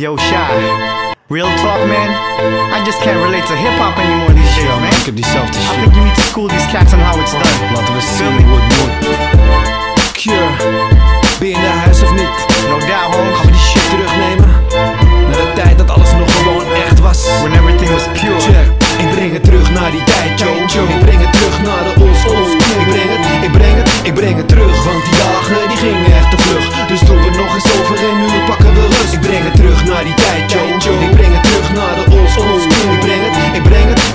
Yo, Shy. Real talk, man. I just can't relate to hip hop anymore these days, man. Ik heb diezelfde I shit. think you need to school these cats on how it's done. Laten we zien hoe het moet. Cure, ben je naar huis of niet? No doubt, home. Gaan we die shit terugnemen? Naar de tijd dat alles nog gewoon echt was. When everything was pure. Check, ik breng het terug naar die tijd, yo. Ik breng het terug naar de old school. Ik breng het, ik breng het, ik breng het terug. Want die dagen die gingen echt te vlug. Dus doen we nog eens over en nu pakken we rust. Ik breng het terug naar die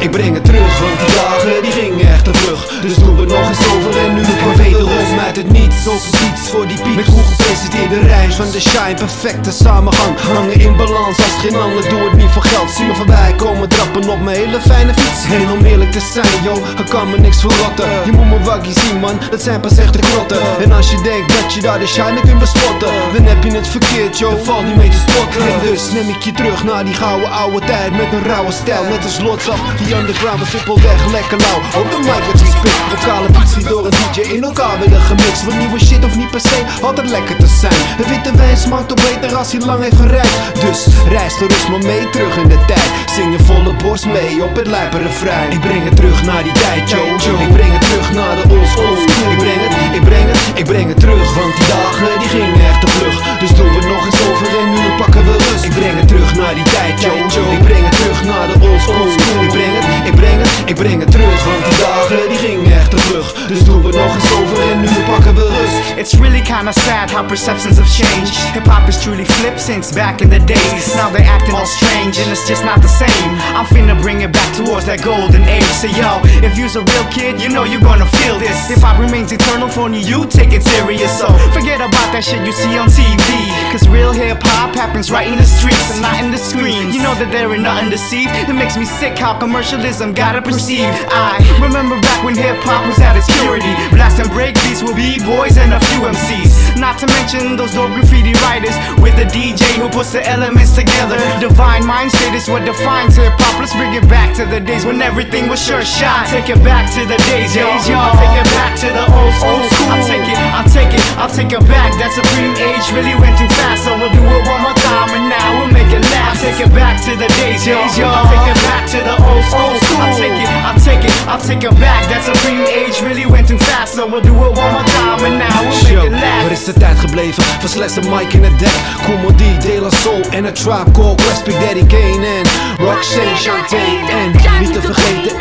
ik breng het terug. Want die dagen die gingen echt te vlug. Dus doen we nog eens over en nu we wederom uit het niets. Opposiets voor die piek. Met goed gepresenteerde rijms van de shine. Perfecte samengang. Hangen in balans als geen ander. Doe het niet voor geld. Zie me voorbij komen trappen op mijn hele fijne fiets. En om eerlijk te zijn, yo, er kan me niks verrotten. Je moet me waggie zien, man. Dat zijn pas echte grotten. En als je denkt dat je daar de shine kunt bespotten, dan heb je het verkeerd, yo. Val niet mee te spotten. En dus neem ik je terug naar die gouden oude tijd. Met een rauwe stijl, net als lots af. Die underground was simpelweg lekker lauw. Op de mic wat je spit. Lokale beats die door een DJ in elkaar werden gemixt. Want nieuwe shit of niet per se, altijd lekker te zijn. Een witte wijn smaakt toch beter als hij lang heeft gereikt. Dus reis gerust maar mee terug in de tijd. Zing je volle borst mee op het lijpe refrein. Ik breng het terug naar die tijd, yo. Ik breng het terug naar de old school. Ik breng het, ik breng het, ik breng het terug. Want die dagen die gingen echt te vlug. Dus doen we nog eens over en nu pakken we rust. Ik breng het terug naar die tijd, yo. Ik breng het terug naar de old school. Ik breng het, ik breng het, ik breng het terug. Want die dagen It's really kinda sad how perceptions have changed. Hip hop is truly flipped since back in the days. Now they're acting all strange and it's just not the same. I'm finna bring it back towards that golden age. So yo, if you's a real kid, you know you're gonna feel this. Hip hop remains eternal for only you take it serious. So forget about that shit you see on TV. Cause real hip hop happens right in the streets and not in the screens. You know that there ain't nothing deceived. It makes me sick how commercialism gotta perceive. I remember back when hip hop was at its purity. Blast and break beats with B-boys and a few MCs. Not to mention those dope graffiti writers with a DJ who puts the elements together. Divine mind state is what defines hip hop. Let's bring it back to the days when everything was sure shot. Take it back to the days, yo. I'll take it back to the old school. I'll take it, I'll take it, I'll take it back. That supreme age really went too fast, so we'll do it one more time and now we'll make it last. Take it back to the days, yo. Take it, back. That supreme age really went too fast, so we'll do it one more time and now we'll make Yo, it last. waar is de tijd gebleven? Van Slechts en Mike in het dek Comedy, De La Soul en het Tribe Called Quest Big Daddy Kane en Roxanne Shantae En niet te vergeten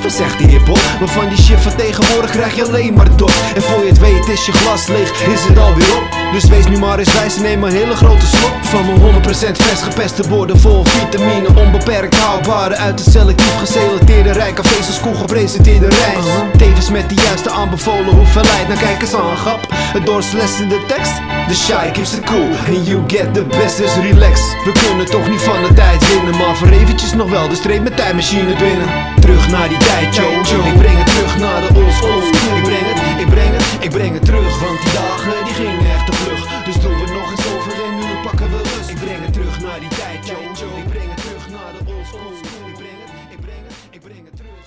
Pas echt die hiphop. Maar van die shit van tegenwoordig krijg je alleen maar dorst En voor je het weet is je glas leeg, is het alweer op. Dus wees nu maar eens wijs en neem een hele grote slok. Van mijn 100% vers gepeste borden vol vitamine. Onbeperkt haalbare uit de selectief geselecteerde rijke vezels koel gepresenteerde rijst Tevens met de juiste aanbevolen hoeveelheid. Nou kijk eens aan grap, het doorslessende tekst. The shy keeps it cool. And you get the best dus relax. We kunnen toch niet van de tijd winnen. Maar voor eventjes nog wel, dus treed met tijdmachine binnen. Terug naar die ik breng het terug naar de old school. Ik breng het, ik breng het, ik breng het terug. Want die dagen die gingen echt te vlug. Dus doen we nog eens over en nu pakken we rust. Ik breng het terug naar die tijd, yo. Ik breng het terug naar de old school. Ik breng het, ik breng het, ik breng het terug.